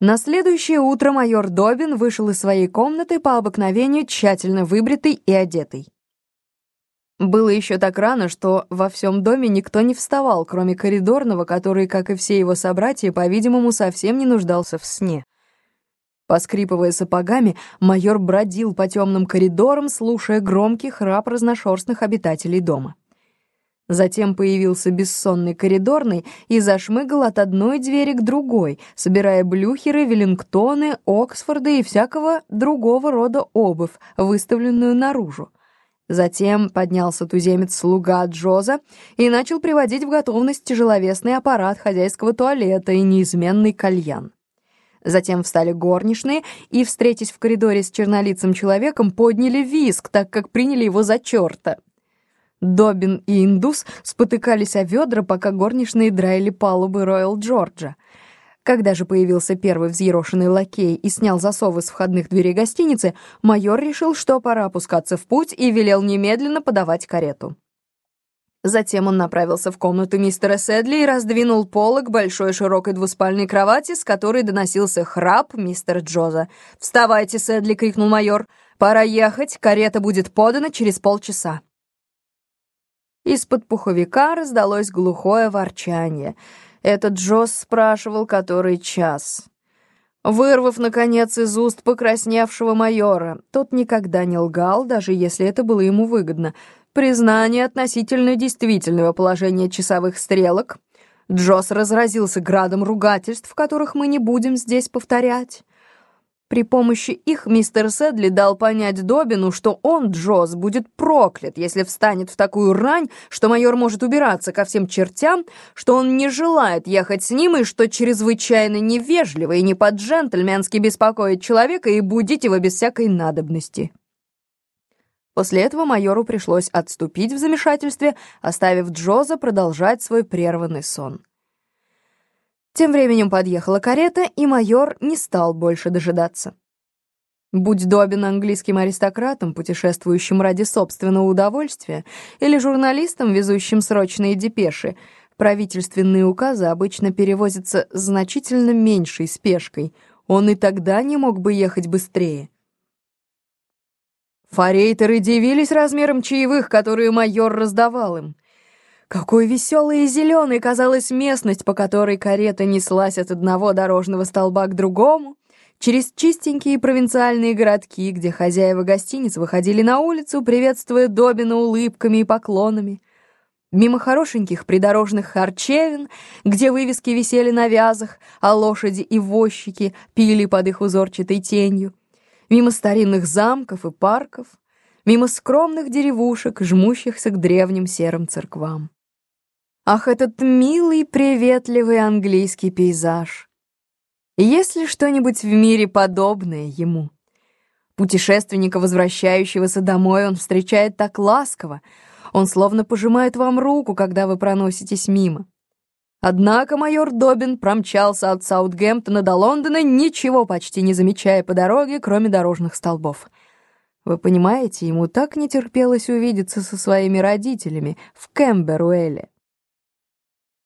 На следующее утро майор Добин вышел из своей комнаты по обыкновению тщательно выбритый и одетый. Было еще так рано, что во всем доме никто не вставал, кроме коридорного, который, как и все его собратья, по-видимому, совсем не нуждался в сне. Поскрипывая сапогами, майор бродил по темным коридорам, слушая громкий храп разношерстных обитателей дома. Затем появился бессонный коридорный и зашмыгал от одной двери к другой, собирая блюхеры, веллингтоны, оксфорды и всякого другого рода обувь, выставленную наружу. Затем поднялся туземец-слуга Джоза и начал приводить в готовность тяжеловесный аппарат хозяйского туалета и неизменный кальян. Затем встали горничные и, встретясь в коридоре с чернолицым человеком, подняли виск, так как приняли его за черта. Добин и Индус спотыкались о ведра, пока горничные драили палубы Роyal Джорджа. Когда же появился первый взъерошенный лакей и снял засовы с входных дверей гостиницы, майор решил, что пора опускаться в путь и велел немедленно подавать карету. Затем он направился в комнату мистера Сэдли и раздвинул полог большой широкой двуспальной кровати, с которой доносился храп мистера Джоза. «Вставайте, Сэдли!» — крикнул майор. «Пора ехать, карета будет подана через полчаса». Из-под пуховика раздалось глухое ворчание. Этот Джосс спрашивал, который час. Вырвав, наконец, из уст покрасневшего майора, тот никогда не лгал, даже если это было ему выгодно, признание относительно действительного положения часовых стрелок, Джосс разразился градом ругательств, которых мы не будем здесь повторять. При помощи их мистер Сэдли дал понять Добину, что он, Джоз, будет проклят, если встанет в такую рань, что майор может убираться ко всем чертям, что он не желает ехать с ним и что чрезвычайно невежливо и не по-джентльменски беспокоит человека и будить его без всякой надобности. После этого майору пришлось отступить в замешательстве, оставив Джоза продолжать свой прерванный сон. Тем временем подъехала карета, и майор не стал больше дожидаться. Будь Добин английским аристократом, путешествующим ради собственного удовольствия, или журналистом, везущим срочные депеши, правительственные указы обычно перевозятся значительно меньшей спешкой. Он и тогда не мог бы ехать быстрее. Форейтеры дивились размером чаевых, которые майор раздавал им. Какой веселой и зеленой казалась местность, по которой карета неслась от одного дорожного столба к другому, через чистенькие провинциальные городки, где хозяева гостиниц выходили на улицу, приветствуя Добина улыбками и поклонами, мимо хорошеньких придорожных харчевин, где вывески висели на вязах, а лошади и возчики пили под их узорчатой тенью, мимо старинных замков и парков, мимо скромных деревушек, жмущихся к древним серым церквам. Ах, этот милый, приветливый английский пейзаж! Есть ли что-нибудь в мире подобное ему? Путешественника, возвращающегося домой, он встречает так ласково. Он словно пожимает вам руку, когда вы проноситесь мимо. Однако майор Добин промчался от Саутгемптона до Лондона, ничего почти не замечая по дороге, кроме дорожных столбов. Вы понимаете, ему так не терпелось увидеться со своими родителями в Кэмберуэле.